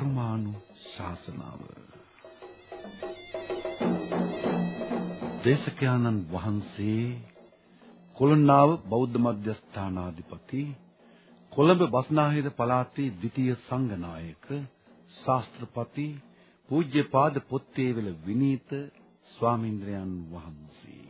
ධර්මානු ශාසනාව. දේශකයන්න් වහන්සේ කොළොන්නාව බෞද්ධ මධ්‍යස්ථානාධිපති කොළඹ බස්නාහිර පළාතේ ද්විතීය සංඝනායක ශාස්ත්‍රපති පූජ්‍යපාද පොත්තේවල විනීත ස්වාමීන්ද්‍රයන් වහන්සේ.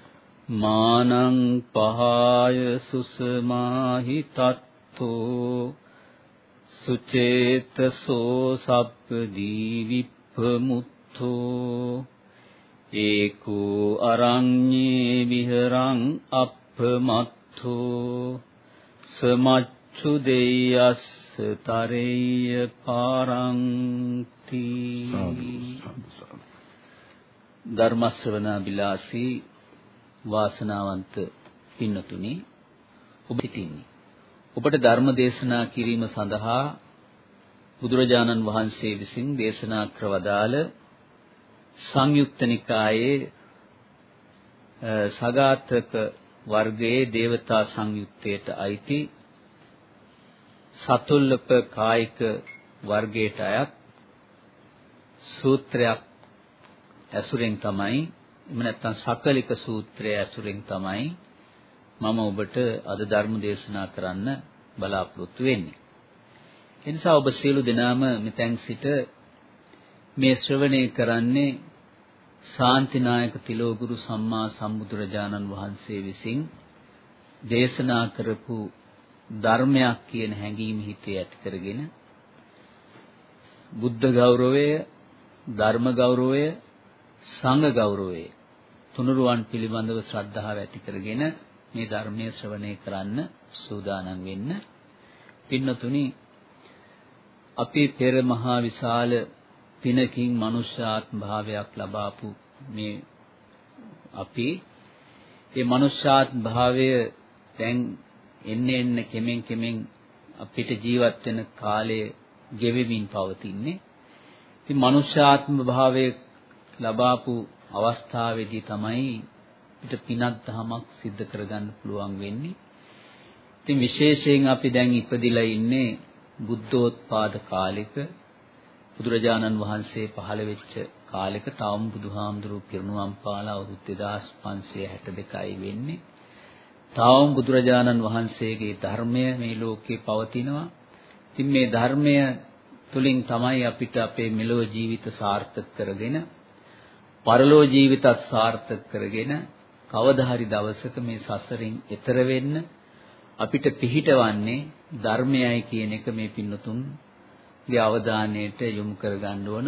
මානං පහාය සුසමාහි තත්තෝ සුචේතසෝ සප්පදී විප්පමුත්තෝ ඒකෝ අරඤ්ඤේ විහරං අප්පමත්තෝ සමච්චු දෙයස්ස තරේය පාරංති ධර්ම ශ්‍රවණ බිලාසී වාසනාවන්ත පින්නතුනි ඔබ සිටින්නේ. ඔබට ධර්ම දේශනා කිරීම සඳහා බුදුරජාණන් වහන්සේ විසින් දේශනා කර වදාළ සංයුක්ත නිකායේ සගාතක වර්ගයේ දේවතා සංයුත්තේට අයිති සතුල්ලප කායික වර්ගයට අයත් සූත්‍රයක් ඇසුරෙන් තමයි එහෙම නැත්නම් සකලික සූත්‍රය ඇසුරෙන් තමයි මම ඔබට අද ධර්ම දේශනා කරන්න බලාපොරොත්තු වෙන්නේ. ඒ නිසා ඔබ සියලු දෙනාම මෙතෙන් සිට මේ ශ්‍රවණය කරන්නේ ශාන්තිනායක තිලෝගුරු සම්මා සම්බුදුරජාණන් වහන්සේ විසින් දේශනා කරපු ධර්මයක් කියන හැඟීම හිතේ ඇති කරගෙන බුද්ධ ගෞරවය ධර්ම ගෞරවය සංඝ ගෞරවය තුනුරුවන් පිළිබඳව ශ්‍රද්ධාව ඇති කරගෙන මේ ධර්මයේ ශ්‍රවණය කරන්න සූදානම් වෙන්න පින්නතුනි අපි පෙර මහා විශාල පිනකින් මනුෂ්‍යාත්ම භාවයක් ලබාපු මේ අපි මේ මනුෂ්‍යාත්ම භාවය දැන් එන්න එන්න කෙමෙන් කෙමෙන් අපිට ජීවත් වෙන කාලය ගෙවෙමින් පවතින්නේ. ඉතින් මනුෂ්‍යාත්ම භාවයේ ලබාපු අවස්ථාවේදී තමයි අපිට පිනක් දහමක් සිද්ධ කරගන්න පුළුවන් වෙන්නේ. ඉතින් විශේෂයෙන් අපි දැන් ඉපදිලා ඉන්නේ බුද්ධෝත්පාද කාලෙක බුදුරජාණන් වහන්සේ පහළ වෙච්ච කාලෙක තවම බුදුහාමුදුරුවෝ පිරිනුවම් පාලා අවුරුදු 2562යි වෙන්නේ. තවම බුදුරජාණන් වහන්සේගේ ධර්මය මේ ලෝකේ පවතිනවා. ඉතින් මේ ධර්මය තුලින් තමයි අපිට අපේ මෙලොව ජීවිත සාර්ථක කරගෙන පරලෝ ජීවිතත් සාර්ථක කරගෙන කවදා හරි දවසක මේ සසරින් එතර වෙන්න අපිට පිහිටවන්නේ ධර්මයයි කියන එක මේ පින්නතුන්ගේ අවධානයට යොමු කරගන්න ඕන.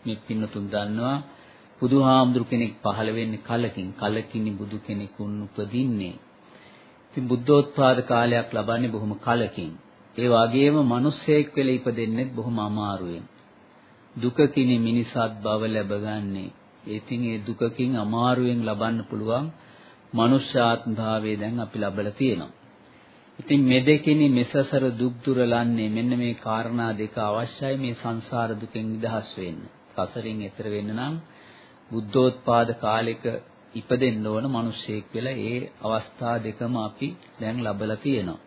මේ පින්නතුන් දන්නවා බුදුහාමුදුරු කෙනෙක් පහළ වෙන්නේ කලකින්. කලකිනි බුදු කෙනෙකුන් උපදින්නේ. ඉතින් බුද්ධෝත්පාද කාලයක් ලබන්නේ බොහොම කලකින්. ඒ වගේම මිනිස්සෙක් වෙලා ඉපදෙන්නේ බොහොම අමාරුවෙන්. දුකකිනි මිනිසත් බව ලැබගන්නේ ඉතින් ඒ දුකකින් අමාරුවෙන් ලබන්න පුළුවන් මනුෂ්‍යාත්ම භාවය දැන් අපි ලබලා තියෙනවා. ඉතින් මේ දෙකෙනි මෙසසර දුක් දුරලන්නේ මෙන්න මේ කාරණා දෙක අවශ්‍යයි මේ සංසාර දුකෙන් නිදහස් වෙන්න. සසරින් එතර වෙන්න නම් බුද්ධෝත්පාද කාලෙක ඉපදෙන්න ඕන මිනිස්සෙක් වෙලා ඒ අවස්ථා දෙකම අපි දැන් ලබලා තියෙනවා.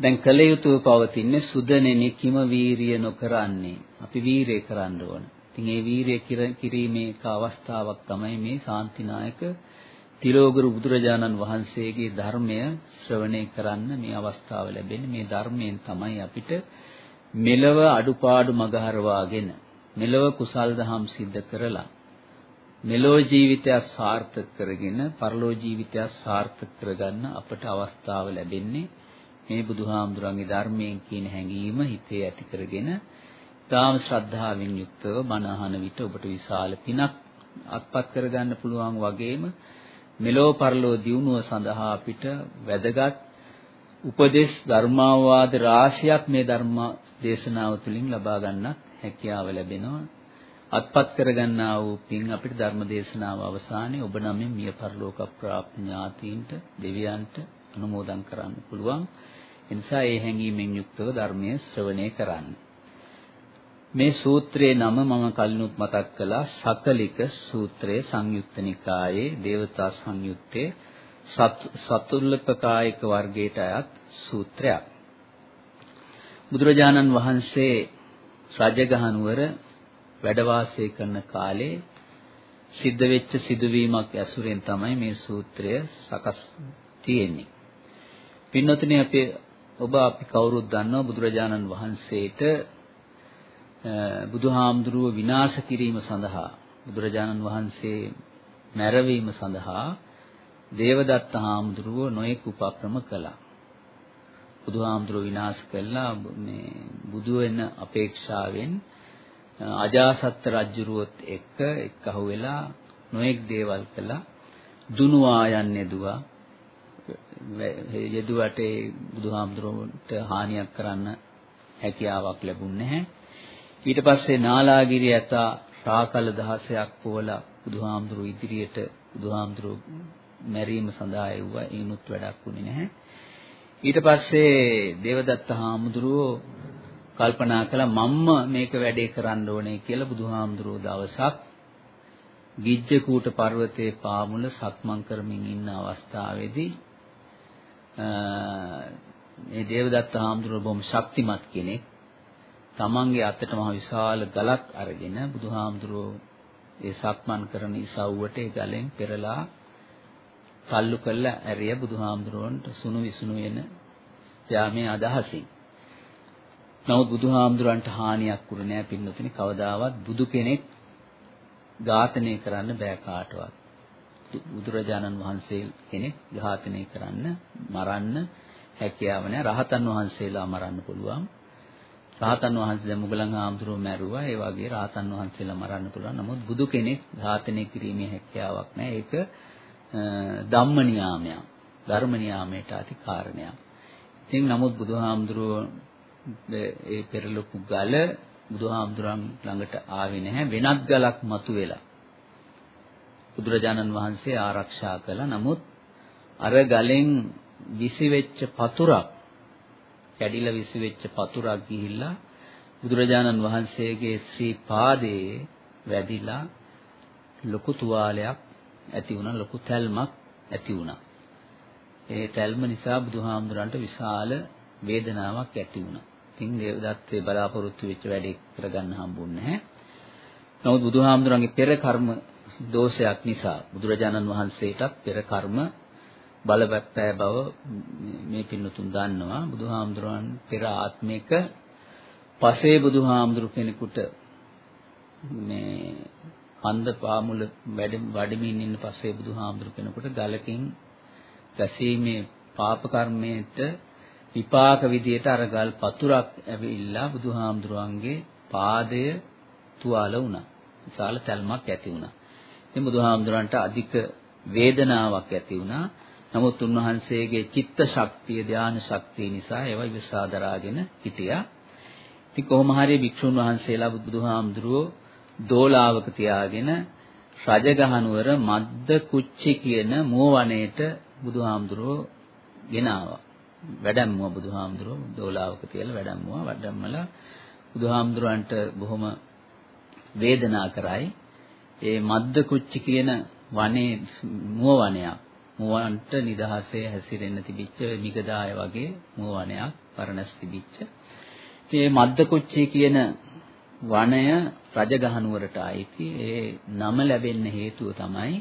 දැන් කල යුතුව පවතින්නේ සුදනෙනි කිම වීරිය නොකරන්නේ. අපි වීරය කරන්න ඕන. ඉතින් ඒ වීරිය කිරීමේ එක අවස්ථාවක් තමයි මේ ශාන්තිනායක තිලෝගුරු බුදුරජාණන් වහන්සේගේ ධර්මය ශ්‍රවණය කරන්න මේ අවස්ථාව ලැබෙන්නේ මේ ධර්මයෙන් තමයි අපිට මෙලව අඩුපාඩු මගහරවාගෙන මෙලව කුසල් දහම් සිද්ධ කරලා මෙලෝ ජීවිතය සාර්ථක කරගෙන පරලෝ ජීවිතය සාර්ථක කරගන්න අපට අවස්ථාව ලැබෙන්නේ මේ බුදුහාමුදුරන්ගේ ධර්මයෙන් කියන හැඟීම හිතේ ඇති කරගෙන තාම ශ්‍රද්ධාවෙන් යුක්තව බණ අහන විට ඔබට විශාල පිනක් අත්පත් කරගන්න පුළුවන් වගේම මෙලෝ පරලෝ දියුණුව සඳහා අපිට වැදගත් උපදේශ ධර්මාවාද රාශියක් මේ ධර්ම දේශනාව තුළින් ලබා ගන්නත් හැකියාව ලැබෙනවා. අත්පත් කරගන්නා වූ පින් අපිට ධර්ම දේශනාව අවසානයේ ඔබ නමින් මිය පරලෝක ප්‍රාප්ත ඥාතීන්ට දෙවියන්ට අනුමෝදන් කරන්න පුළුවන්. ඒ නිසා ඒ හැඟීමෙන් යුක්තව ධර්මයේ ශ්‍රවණය කරන්න. මේ සූත්‍රයේ නම මම කලිනුත් මතක් කළා සකලික සූත්‍රයේ සංයුක්ත නිකායේ දේවතා සංයුත්තේ සතුල්ලපකායක වර්ගයට අයත් සූත්‍රයක්. බුදුරජාණන් වහන්සේ රජගහ නුවර වැඩ වාසය කරන කාලේ සිද්ධ වෙච්ච සිදුවීමක් ඇසුරෙන් තමයි මේ සූත්‍රය සකස් තියෙන්නේ. පින්නතුනේ අපි ඔබ අපි කවුරුත් දන්නවා බුදුරජාණන් වහන්සේට බුදුහාමුදුරුව විනාශ කිරීම සඳහා බුදුරජාණන් වහන්සේ මැරවීම සඳහා දේවදත්ත හාමුදුරුව නොයෙක් උපක්‍රම කළා. බුදුහාමුදුරුව විනාශ කළා මේ බුදු වෙන අපේක්ෂාවෙන් අජාසත් රජුරුවත් එක්ක එක්කහුව වෙලා නොඑක් දේවල් කළා. දුනුවා යන්නේ දුවා යෙදුවට බුදුහාමුදුරුවන්ට හානියක් කරන්න හැකියාවක් ලැබුණේ නැහැ. ඊට පස්සේ නාලාගිරිය ඇත රාකල දහසයක් පොවලා බුදුහාමුදුරුව ඉදිරියට බුදුහාමුදුරුව මැරීම සඳහා එව්වා. ඒනුත් වැඩක් වුණේ නැහැ. ඊට පස්සේ දේවදත්ත හාමුදුරුවෝ කල්පනා කළා මම්ම මේක වැඩේ කරන්න ඕනේ කියලා බුදුහාමුදුරුවෝ දවසක් ගිජ්ජකූට පර්වතයේ පාමුල සක්මන් කරමින් ඉන්න අවස්ථාවේදී මේ දේවදත්ත හාමුදුරුවෝ බොහොම ශක්තිමත් කෙනෙක්. තමන්ගේ අතට මහ විශාල ගලක් අරගෙන බුදුහාමුදුරුවෝ ඒ සක්මන් කරන ඉසව්වට ඒ ගලෙන් පෙරලා තල්ලු කළ ඇරිය බුදුහාමුදුරුවන්ට සුණු විසුණු වෙන යාමේ අදහසින් නමුත් බුදුහාමුදුරන්ට හානියක් වුණේ නැහැ පින්නතුනි කවදාවත් බුදු කෙනෙක් ඝාතනය කරන්න බෑ කාටවත්. බුදුරජාණන් වහන්සේ කෙනෙක් ඝාතනය කරන්න මරන්න හැකියාව නැහැ. රහතන් වහන්සේලා මරන්න පුළුවන්. රහතන් වහන්සේ දැන් මුගලන් ආමතුරු මැරුවා. ඒ වගේ රහතන් වහන්සේලා මරන්න පුළුවන්. නමුත් බුදු කෙනෙක් ඝාතනය කිරීමේ හැකියාවක් නැහැ. ඒක ධම්ම නියාමයක්. ධර්ම නියාමයට අති කාරණයක්. ඉතින් නමුත් බුදුහාමුදුරුවෝ ඒ පෙරලොකු ගල බුදුහාමුදුරන් ළඟට ආවේ නැහැ වෙනත් ගලක් මතුවෙලා බුදුරජාණන් වහන්සේ ආරක්ෂා කළා නමුත් අර ගලෙන් විසිවෙච්ච පතුරක් කැඩිලා විසිවෙච්ච පතුරක් ගිහිල්ලා බුදුරජාණන් වහන්සේගේ ශ්‍රී පාදයේ වැදිලා ලොකු තුවාලයක් ඇති වුණා ලොකු තැල්මක් ඇති වුණා ඒ තැල්ම නිසා බුදුහාමුදුරන්ට විශාල වේදනාවක් ඇති වුණා ඉතින් දේවදත්තේ බලාපොරොත්තු වෙච්ච වැඩේ කරගන්න හම්බුන්නේ නැහැ. නමුත් බුදුහාමුදුරන්ගේ පෙර කර්ම දෝෂයක් නිසා බුදුරජාණන් වහන්සේටත් පෙර කර්ම බලපෑ බව මේ පින්නතුන් දන්නවා. බුදුහාමුදුරන් පෙර ආත්මික පසේ බුදුහාමුදුරු කෙනෙකුට මේ කන්ද පාමුල වැඩමින් ඉන්න පස්සේ බුදුහාමුදුරු කෙනෙකුට ගලකින් ගැසීමේ පාප කර්මයට විපාක විදියට අර ගල් පතුරක් ඇවිල්ලා බුදුහාමුදුරන්ගේ පාදය තුවාල වුණා. විශාල තැල්මක් ඇති වුණා. ඉතින් බුදුහාමුදුරන්ට අධික වේදනාවක් ඇති වුණා. නමුත් උන්වහන්සේගේ චිත්ත ශක්තිය, ධාන ශක්තිය නිසා ඒවා විසාදරාගෙන හිටියා. ඉතින් කොහොම හරි භික්ෂුන් වහන්සේලා බුදුහාමුදුරුවෝ දෝලාවක තියාගෙන රජගහනුවර මද්ද කුච්චි කියන මුවවණේට බුදුහාමුදුරුවෝ ගෙනාවා. වැඩම්මුව බුදුහාමුදුරුවෝ දෝලාවක තියලා වැඩම්මුව වැඩම්මලා බුදුහාමුදුරන්ට බොහොම වේදනා කරයි ඒ මද්ද කුච්චි කියන වනේ මුව වනයක් මුවන්ට නිදහසේ හැසිරෙන්න තිබිච්ච මිගදාය වගේ මුවවනයක් පරණස් තිබිච්ච. ඉතින් මේ මද්දකොච්චි කියන වනය රජගහනුවරට ආйти ඒ නම ලැබෙන්න හේතුව තමයි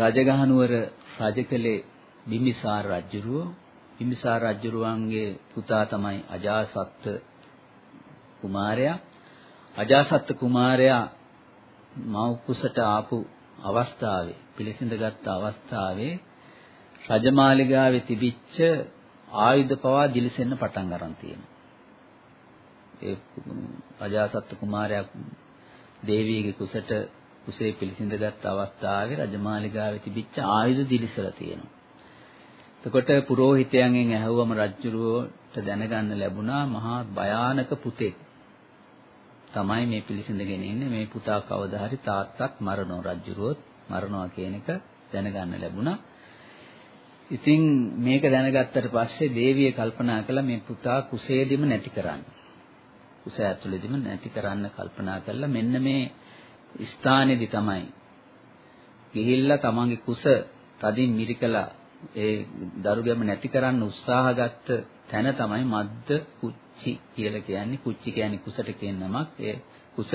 රජගහනුවර රජකලේ බිම්බිසාර රජුරුව බිම්බිසාර රජුරුවන්ගේ පුතා තමයි අජාසත් කුමාරයා. අජාසත් කුමාරයා මව්කුසට ආපු අවස්ථාවේ පිළිසිඳගත් අවස්ථාවේ රජමාලිගාවේ තිබිච්ච ආයුධ පවා දිලිසෙන්න පටන් ගන්න තියෙනවා. ඒ අජාසත් කුමාරයා දේවියගේ කුසට කුසේ පිළිසිඳගත් අවස්ථාවේ රජමාලිගාවේ තිබිච්ච ආයුධ දිලිසලා තියෙනවා. එතකොට පුරෝහිතයන්ගෙන් ඇහුවම රජුරුවට දැනගන්න ලැබුණා මහා භයානක පුතෙක් තමයි මේ පිළිසිඳගෙන ඉන්නේ මේ පුතා කවදා හරි තාත්තත් මරණෝ රජුරුවොත් මරණවා කියන එක දැනගන්න ලැබුණා. ඉතින් මේක දැනගත්තට පස්සේ දේවිය කල්පනා කළා මේ පුතා කුසේදීම නැති කරන්න. කුස ඇතුළේදීම නැති කරන්න කල්පනා කළා මෙන්න මේ ස්ථානයේදී තමයි ගිහිල්ලා තමන්ගේ කුස තදින් මිරිකලා ඒ දරුගැම නැති කරන්න උත්සාහ ගත්ත තැන තමයි මද්ද කුච්චි කියලා කියන්නේ කුච්චි කියන්නේ කුසට කියන නමක් ඒ කුස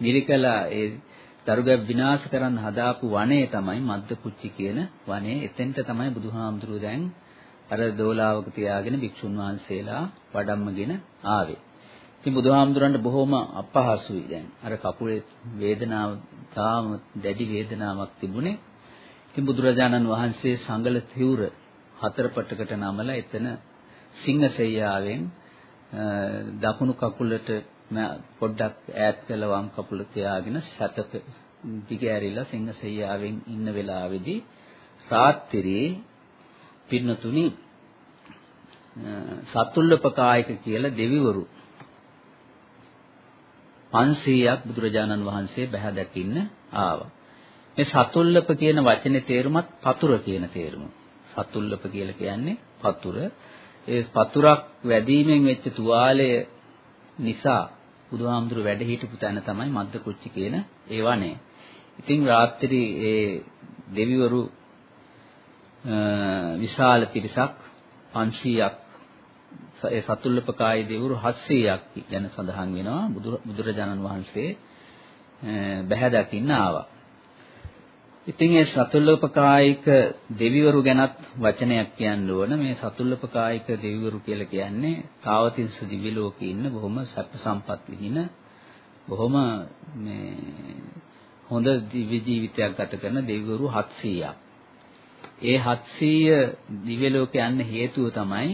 මිරිකලා ඒ දරුගැම විනාශ කරන්න හදාපු වනයේ තමයි මද්ද කුච්චි කියන වනයේ එතෙන්ට තමයි බුදුහාමුදුරුවෝ දැන් අර දෝලාවක තියාගෙන භික්ෂුන් වහන්සේලා වඩම්මගෙන ආවේ. ඉතින් බුදුහාමුදුරන්ට බොහොම අපහසුයි දැන්. අර කකුලේ වේදනාව තාම දැඩි වේදනාවක් තිබුණේ. ඉතින් බුදුරජාණන් වහන්සේ සංගල තිවුර හතර පටකට නමලා එතන සිංහසෙයියාවෙන් දකුණු කකුලට පොඩ්ඩක් ඈත් කළ වම් කකුල තියාගෙන සතප දිග ඇරිලා සිංහසෙයියාවෙන් ඉන්න වෙලාවේදී රාත්‍රියේ පින්නතුනි සතුල්ලපකායක කියලා දෙවිවරු 500ක් බුදුරජාණන් වහන්සේ බහැ දකින්න ආවා. මේ සතුල්ලප කියන වචනේ තේරුමත් පතුර කියන තේරුම. සතුල්ලප කියලා කියන්නේ පතුර. ඒ පතුරක් වැදීමෙන් වෙච්ච තුවාලය නිසා බුදුහාමුදුරු වැඩ හිටපු තැන තමයි මද්ද කුච්චි කියන ඒ වනේ. ඉතින් රාත්‍රී ඒ දෙවිවරු විශාල පිරිසක් 500ක් ඒ සතුල්ලපකායි දෙවිවරු 700ක් ගැන සඳහන් වෙනවා බුදුරජාණන් වහන්සේ බැහැ දකින්න ආවා. ඉතින් ඒ සතුල්ලපකායික දෙවිවරු ගැනත් වචනයක් කියන්න ඕන. මේ සතුල්ලපකායික දෙවිවරු කියලා කියන්නේ තාවතින්ස දිව්‍ය ලෝකේ ඉන්න බොහොම සැප සම්පත් විඳින බොහොම මේ හොඳ දිව්‍ය ජීවිතයක් ගත කරන දෙවිවරු 700ක්. ඒ 700 දිව්‍ය ලෝකේ යන්න හේතුව තමයි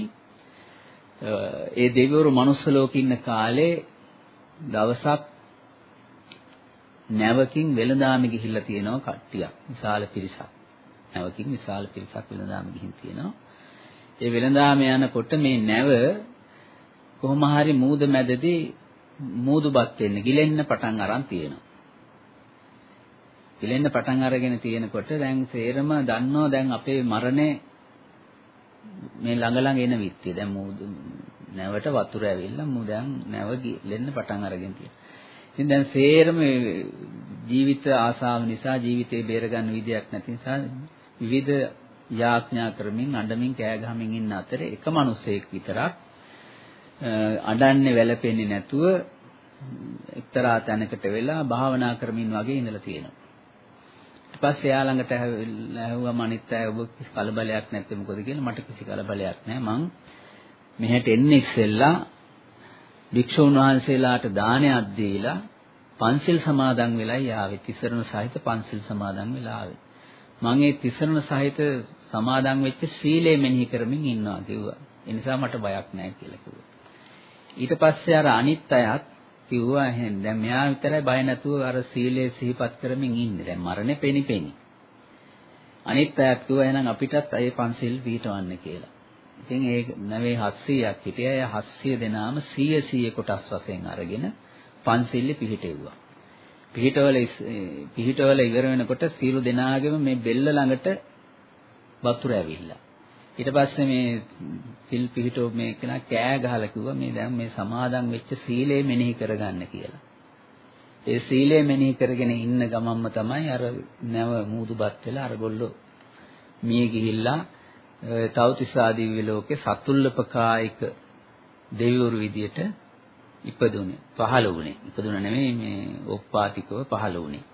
ඒ දෙවිවරු මනුස්ස ලෝකේ ඉන්න කාලේ දවසක් නැවකින් වෙළඳාමි ගිහිල්ලා තියෙනවා කට්ටියක් විශාල පිරිසක්. නැවකින් විශාල පිරිසක් වෙළඳාමි ගිහින් තියෙනවා. ඒ වෙළඳාම යනකොට මේ නැව කොහොම හරි මූද මැදදී මූදුපත් වෙන්න ගිලෙන්න පටන් අරන් තියෙනවා. ගිලෙන්න පටන් අරගෙන තියෙනකොට දැන් සේරම දන්නවා දැන් අපේ මරණය මේ ළඟ ළඟ එන විත්තිය. දැන් මූදු නැවට වතුර ඇවිල්ලා මූ දැන් නැව ගිලෙන්න පටන් අරගෙන තියෙනවා. ඉතින් දැන් සේරම ජීවිත ආසාව නිසා ජීවිතේ බේරගන්න විදියක් නැති නිසා විවිධ යාඥා කරමින් අඬමින් කෑ ගහමින් ඉන්න අතරේ එක මිනිසෙක් විතරක් අඬන්නේ වැළපෙන්නේ නැතුව එක්තරා තැනකට වෙලා භාවනා කරමින් වගේ ඉඳලා තියෙනවා. ඊට පස්සේ එයා ළඟට ඇහුවම අනිත් අය ඔබ කිසි කලබලයක් නැත්තේ මොකද කියලා මට කිසි කලබලයක් නැහැ. මං මෙහෙට එන්නේ ඉස්සෙල්ලා භික්ෂුන් වහන්සේලාට දානයක් දීලා පන්සිල් සමාදන් වෙලා ආවේ. තිසරණ සහිත පන්සිල් සමාදන් වෙලා ආවේ. මම ඒ තිසරණ සහිත සමාදන් වෙච්ච සීලය මෙනෙහි කරමින් ඉන්නවා කිව්වා. ඒ නිසා මට බයක් නැහැ කියලා කිව්වා. ඊට පස්සේ අර අනිත් අයත් කිව්වා එහෙනම් දැන් මෙයා විතරයි බය නැතුව අර සීලය සිහිපත් කරමින් ඉන්නේ. දැන් මරණය පෙනිපෙනි. අනිත් අයත් කිව්වා එහෙනම් අපිටත් ඒ පන්සිල් පිටවන්න කියලා. ඉතින් ඒ නැවේ 700ක් හිටියා. ඒ 700 දෙනාම 100 100 කොටස් වශයෙන් අරගෙන පන්සිල්ලි පිහිටෙව්වා. පිහිටවල පිහිටවල ඉවර වෙනකොට සීළු දෙනාගේම මේ බෙල්ල ළඟට වතුර ඇවිල්ලා. ඊට පස්සේ මේ සිල් පිහිටෝ මේ කෙනා කෑ ගහලා කිව්වා මේ දැන් මේ සමාදන් වෙච්ච සීලය මෙනෙහි කරගන්න කියලා. ඒ සීලය මෙනෙහි කරගෙන ඉන්න ගමම්ම තමයි අර නැව මූදුපත් වෙලා අර ගොල්ලෝ මිය ගිහිල්ලා තවතිසා දිව්‍ය ලෝකේ සතුල්ලපකායික දෙවිවරු විදියට ඉපදුනේ පහළ වුණේ. ඉපදුන නෙමෙයි මේ ඕප්පාතිකව පහළ වුණේ.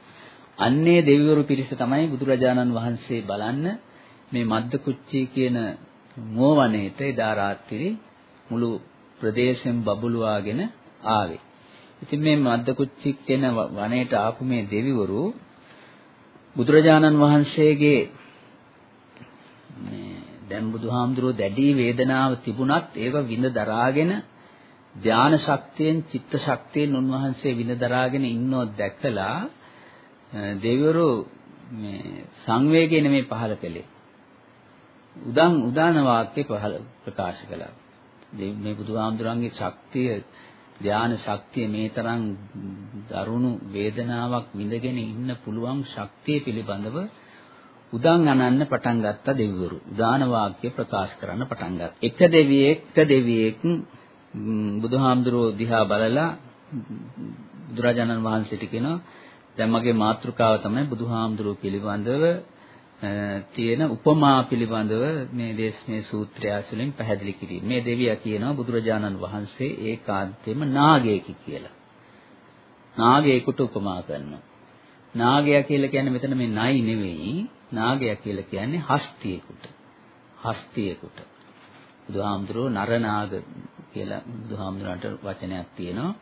අන්නේ දෙවිවරු පිරිස තමයි බුදුරජාණන් වහන්සේ බලන්න මේ මද්දකුච්චි කියන මෝවණේට එදා රාත්‍රියේ මුළු ප්‍රදේශෙන් බබළුවාගෙන ආවේ. ඉතින් මේ මද්දකුච්චි කියන වනයේට ආපු මේ දෙවිවරු බුදුරජාණන් වහන්සේගේ මේ දැන් බුදුහාමුදුරුවෝ දැඩි වේදනාව තිබුණත් ඒව විඳ දරාගෙන ධාන ශක්තියෙන් චිත්ත ශක්තියෙන් උන්වහන්සේ විඳ දරාගෙන ඉන්නෝ දැකලා දෙවිවරු මේ සංවේගය නෙමේ පහල කළේ. උදන් උදාන වාක්‍ය පහල ප්‍රකාශ කළා. මේ බුදුහාමුදුරන්ගේ ශක්තිය ධාන ශක්තිය මේ තරම් දරුණු වේදනාවක් විඳගෙන ඉන්න පුළුවන් ශක්තිය පිළිබඳව උදන් අනන්න පටන් ගත්ත දෙවිවරු. උදාන වාක්‍ය ප්‍රකාශ කරන්න පටන් ගත්තා. එක දෙවියෙක් එක දෙවියෙක් බුදුහාමුදුරුවෝ දිහා බලලා බුදුරජාණන් වහන්සේට කියනවා දැන් මගේ මාතෘකාව තමයි බුදුහාමුදුරුවෝ පිළිබඳව තියෙන උපමා පිළිබඳව මේ දේශනේ සූත්‍රය ඇසුලින් පැහැදිලි කිරීම. මේ දෙවියා කියනවා බුදුරජාණන් වහන්සේ ඒකාන්තයෙන්ම නාගයෙක් කියලා. නාගයෙකුට උපමා කරනවා. නාගයා කියලා කියන්නේ මෙතන මේ නයි නෙවෙයි. නාගයා කියලා කියන්නේ හස්තියෙකුට. හස්තියෙකුට. බුදුහාමුදුරුවෝ නරනාග කියලා බුදුහාමුදුරන්ට වචනයක් තියෙනවා.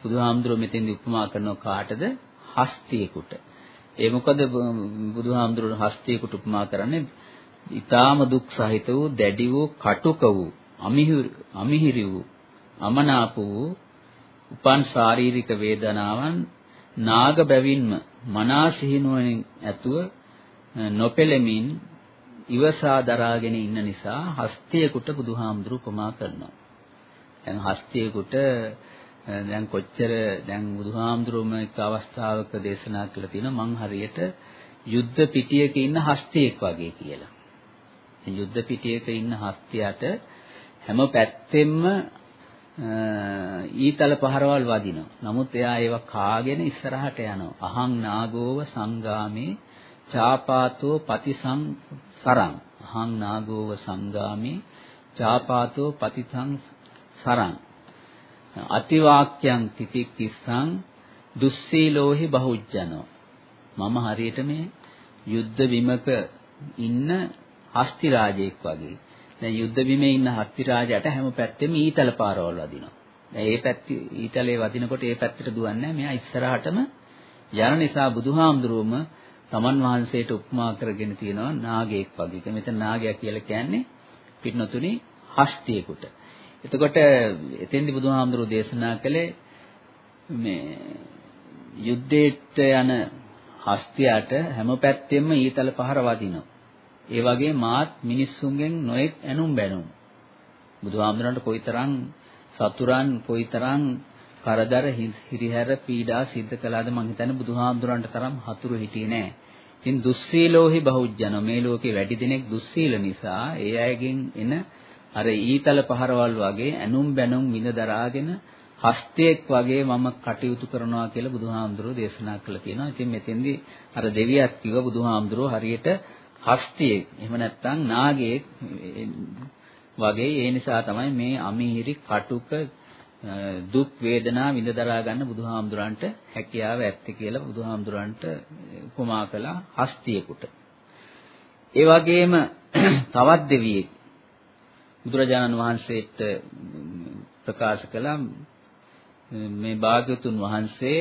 බුදුහාමුදුරුවෝ මෙතෙන්දී උපමා කරනවා කාටද? හස්තියෙකුට. ඒ මොකද බුදුහාමුදුරුවෝ හස්තියෙකුට උපමා කරන්නේ ඊ타ම දුක් සහිත වූ දැඩි වූ කටුක වූ අමිහිරි වූ අමනාප වූ උපන් ශාරීරික වේදනාවන් නාග බැවින්ම මනා සිහිනුවණින් ඇතුව නොපෙළෙමින් ඉවසා දරාගෙන ඉන්න නිසා හස්තියෙකුට බුදුහාමුදුරු උපමා කරනවා. දැන් හස්තියෙකුට දැන් කොච්චර දැන් බුදුහාමුදුරුවම එක් අවස්ථාවක දේශනා කළා තියෙනවා මං හරියට යුද්ධ පිටියක ඉන්න හස්තියෙක් වගේ කියලා. යුද්ධ පිටියක ඉන්න හස්තියට හැම පැත්තෙම ඊතල පහරවල් වදිනවා. නමුත් එයා ඒව කාගෙන ඉස්සරහට යනවා. අහං නාගෝව සංගාමේ චාපාතෝ පතිසං සරං. අහං නාගෝව සංගාමේ චාපාතෝ පතිසං සරං. අතිවාක්‍යං තිතික්කිස්සං දුස්සීලෝහි බහුජ්ජනෝ. මම හරියට මේ යුද්ධ විමක ඉන්න හස්ති රාජයෙක් වගේ. දැන් යුද්ධ බිමේ ඉන්න හත්ති රාජයාට හැම පැත්තෙම ඊතල පාරවල් වදිනවා. දැන් ඒ පැත්තේ ඊතලේ වදිනකොට ඒ පැත්තට දුවන්නේ මෙයා ඉස්සරහටම යන නිසා බුදුහාමුදුරුවම තමන් වහන්සේට උපමා කරගෙන තියෙනවා නාගයෙක් වගේ. මෙතන නාගයා කියලා කියන්නේ පිටනතුනි හස්තියෙකුට. එතකොට එතෙන්දි බුදුහාමුදුරුවෝ දේශනා කළේ මේ යුද්ධයට යන හස්තියට හැම පැත්තෙම ඊතල පහර වදිනවා. ඒ වගේ මාත් මිනිස්සුන්ගෙන් නොඑක් ඇනුම් බැනුම්. බුදුහාමුදුරන්ට කොයිතරම් සතුරන් කොයිතරම් කරදර හිරිහැර පීඩා සිද්ධ කළාද මං හිතන්නේ බුදුහාමුදුරන්ට තරම් හතුරු හිටියේ නෑ. ඉතින් දුස්සීලෝහි බහුජන මේ ලෝකේ වැඩි දෙනෙක් දුස්සීල නිසා ඒ අයගෙන් එන අර ඊතල පහරවල් වගේ ඇනුම් බැනුම් විඳ දරාගෙන හස්තයක් වගේ මම කටයුතු කරනවා කියලා බුදුහාමුදුරුවෝ දේශනා කළා තියෙනවා. ඉතින් මෙතෙන්දී අර දෙවියත් කිව්ව බුදුහාමුදුරුවෝ හරියට හස්තියෙක් එහෙම නැත්නම් නාගයෙක් වගේ ඒ නිසා තමයි මේ අමීරි කටුක දුක් වේදනා විඳ දරා ගන්න බුදුහාමුදුරන්ට හැකියාව ඇත්තේ කියලා බුදුහාමුදුරන්ට උපමා කළා හස්තියෙකුට. ඒ වගේම තවත් දෙවියෙක් බුදුරජාණන් වහන්සේට ප්‍රකාශ කළා මේ භාග්‍යතුන් වහන්සේ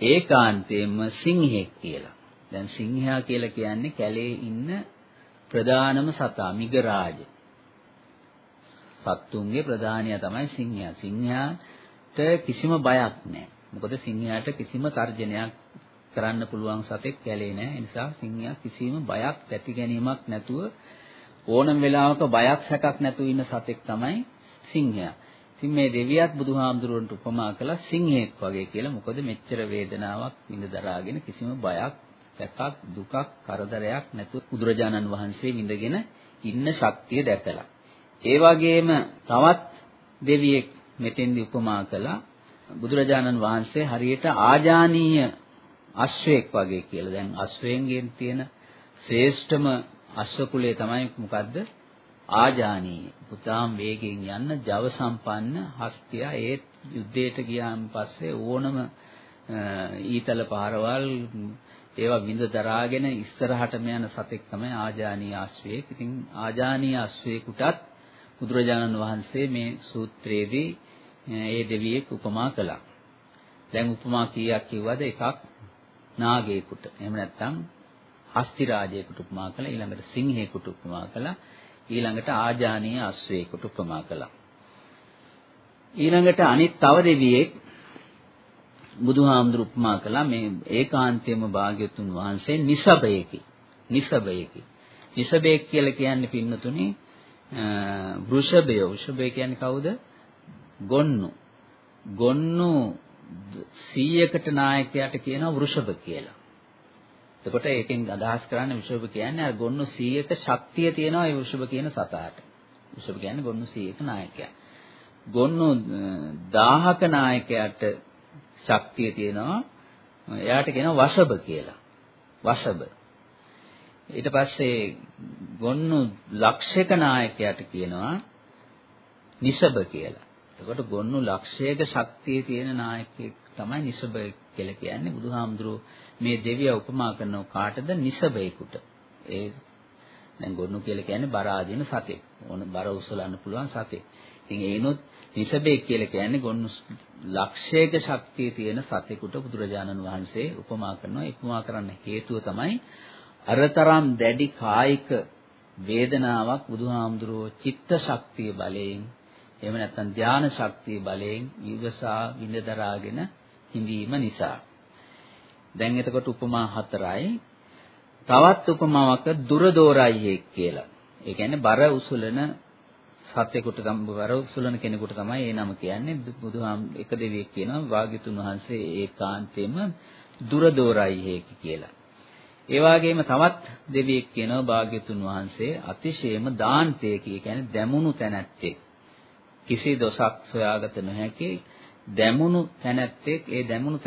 ඒකාන්තයෙන්ම සිංහෙක් කියලා. දැන් සිංහයා කියලා කියන්නේ කැලේ ඉන්න ප්‍රධානම සතා මිගරාජ. සත්තුන්ගේ ප්‍රධානියා තමයි සිංහයා. සිංහයාට කිසිම බයක් නැහැ. මොකද සිංහයාට කිසිම තර්ජනයක් කරන්න පුළුවන් සතෙක් කැලේ නැහැ. ඒ නිසා සිංහයා කිසිම බයක් ඇති ගැනීමක් නැතුව ඕනම වෙලාවක බයක් සැකක් නැතුව ඉන්න සතෙක් තමයි සිංහයා. ඉතින් මේ දෙවියත් බුදුහාමුදුරුවන්ට උපමා කළා සිංහෙක් වගේ කියලා. මොකද මෙච්චර වේදනාවක් විඳ දරාගෙන කිසිම බයක් සැපක් දුකක් කරදරයක් නැතුව බුදුරජාණන් වහන්සේ විඳගෙන ඉන්න ශක්තිය දැකලා. ඒ වගේම තවත් දෙවියෙක් මෙතෙන්දි උපමා කළා බුදුරජාණන් වහන්සේ හරියට ආජානීය අශ්වයෙක් වගේ කියලා. දැන් අශ්වයෙන්ගෙන් තියෙන ශ්‍රේෂ්ඨම අශ්ව කුලය තමයි මොකද්ද? ආජානීය. පුතාම් වේගයෙන් යන්න ජව සම්පන්න හස්තියා ඒ යුද්ධයට ගියාන් පස්සේ ඕනම ඊතල පාරවල් ඒවා විඳ දරාගෙන ඉස්සරහටම යන සතෙක් තමයි ආජානීය අශ්වයෙක්. ඉතින් ආජානීය අශ්වයෙකුටත් බුදුරජාණන් වහන්සේ මේ සූත්‍රයේදී ඒ දෙවියෙක් උපමා කළා. දැන් උපමා කීයක් කිව්වද? එකක් නාගයෙකුට. එහෙම නැත්නම් හස්ති රාජයෙකුට උපමා කළා. ඊළඟට සිංහයෙකුට උපමා කළා. ඊළඟට ආජානීය අශ්වයෙකුට උපමා කළා. ඊළඟට අනිත් තව දෙවියෙක් බුදුහාමුදුරු උපමා කළා මේ ඒකාන්තයේම භාග්‍යතුන් වහන්සේ නිසබයකි. නිසබයකි. නිසබයෙක් කියලා කියන්නේ පින්නතුනේ වෘෂභය. වෘෂභය කියන්නේ කවුද? ගොන්නු. ගොන්නු 100කට නායකයාට කියනවා වෘෂභ කියලා. එතකොට ඒකෙන් අදහස් කරන්නේ වෘෂභ කියන්නේ අර ගොන්නු 100ක ශක්තිය තියෙනවා ඒ වෘෂභ කියන සතාට. වෘෂභ කියන්නේ ගොන්නු 100ක නායකයා. ගොන්නු 1000ක නායකයාට ශක්තිය තියෙනවා. එයාට කියනවා වශබ කියලා. වශබ. ඊට පස්සේ ගොන්නු ලක්ෂයක නායකයාට කියනවා නිසබ කියලා. එතකොට ගොන්නු ලක්ෂයක ශක්තිය තියෙන නායකයෙක් තමයි නිසබ කියලා කියන්නේ. බුදුහාමුදුරුවෝ මේ දෙවියා උපමා කරනව කාටද? නිසබේකට. ඒ දැන් ගොන්නු කියලා කියන්නේ බර ආදින සතෙක්. ඕන බර උසලන්න පුළුවන් සතෙක්. ඉතින් ඒනොත් නිසබේ කියලා කියන්නේ ගොන්නු ලක්ෂයක ශක්තිය තියෙන සතෙකුට බුදුරජාණන් වහන්සේ උපමා කරනවා. උපමා කරන්න හේතුව තමයි අරතරම් දැඩි කායික වේදනාවක් බුදුහාමුදුරුවෝ චිත්ත ශක්තිය බලයෙන් එහෙම නැත්නම් ධාන ශක්තිය බලයෙන් විවසා විඳදරාගෙන හිඳීම නිසා. දැන් එතකොට උපමා හතරයි. තවත් උපමාවක් දුරදෝරයියෙක් කියලා. ඒ කියන්නේ බර උසුලන සත්‍යකට බර උසුලන කෙනෙකුට තමයි ඒ නම කියන්නේ. බුදුහාම එක දෙවියෙක් කියනවා වාග්යතුන් වහන්සේ ඒකාන්තයෙන්ම දුරදෝරයියෙක් කියලා. ඒ වගේම තවත් දෙවියෙක් කියනවා භාග්‍යතුන් වහන්සේ අතිශයම දාන්තේ කියන්නේ දැමුණු තැනැත්තෙක්. කිසි දොසක් සොයාගත නොහැකි දැමුණු තැනැත්තෙක් ඒ දැමුණු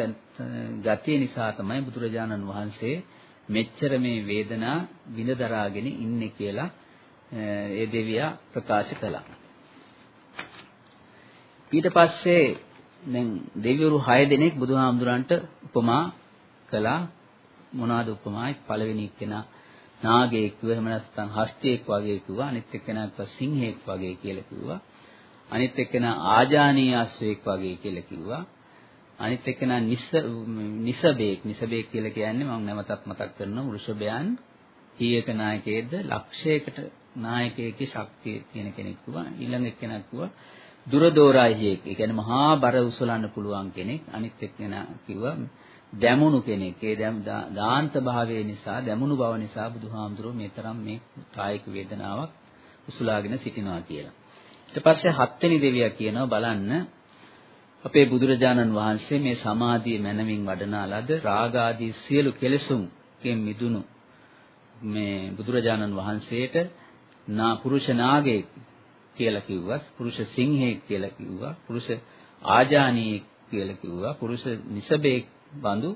ගතිය නිසා තමයි බුදුරජාණන් වහන්සේ මෙච්චර මේ වේදනා විඳ දරාගෙන ඉන්නේ කියලා ඒ දෙවියා ප්‍රකාශ කළා. ඊට පස්සේ දැන් දෙවිවරු 6 දෙනෙක් බුදුහාමුදුරන්ට උපමා කළා. මොනවාද උපමායි පළවෙනි එක්කෙනා නාගයෙක් කිව්වා එහෙම නැත්නම් හස්තියෙක් වගේ කිව්වා. අනිත් එක්කෙනා සිංහෙක් වගේ කියලා කිව්වා. අනිත් එක්කෙනා ආජානීය අස්වැක් වගේ කියලා කිව්වා. අනිත් එක්කෙනා නිස නිසබේක්. නිසබේක් කියලා කියන්නේ මම නැවතත් මතක් කරනවා වෘෂභයන් කීයක නායකයේද ලක්ෂයකට නායකයෙක්ගේ ශක්තිය තියෙන කෙනෙක් කිව්වා. ඊළඟ එක්කෙනා කිව්වා දුරදෝරායියෙක්. ඒ කියන්නේ මහා බර උසලන්න පුළුවන් කෙනෙක්. අනිත් එක්කෙනා කිව්වා දැමුණු කෙනෙක්. ඒ දාන්ත භාවය නිසා දැමුණු බව නිසා බුදුහාමුදුරුවෝ මේ තරම් මේ කායික වේදනාවක් උසුලාගෙන සිටිනවා කියලා. ඊට පස්සේ හත්වෙනි දෙවියා කියනවා බලන්න අපේ බුදුරජාණන් වහන්සේ මේ සමාධිය මනමින් වඩනා ලද රාගාදී සියලු කෙලෙසුන්ගෙන් මිදුණු මේ බුදුරජාණන් වහන්සේට නා පුරුෂ නාගේ කියලා කිව්වා පුරුෂ සිංහෙක් කියලා කිව්වා පුරුෂ ආජානීයෙක් කියලා කිව්වා පුරුෂ නිසබේක් බඳු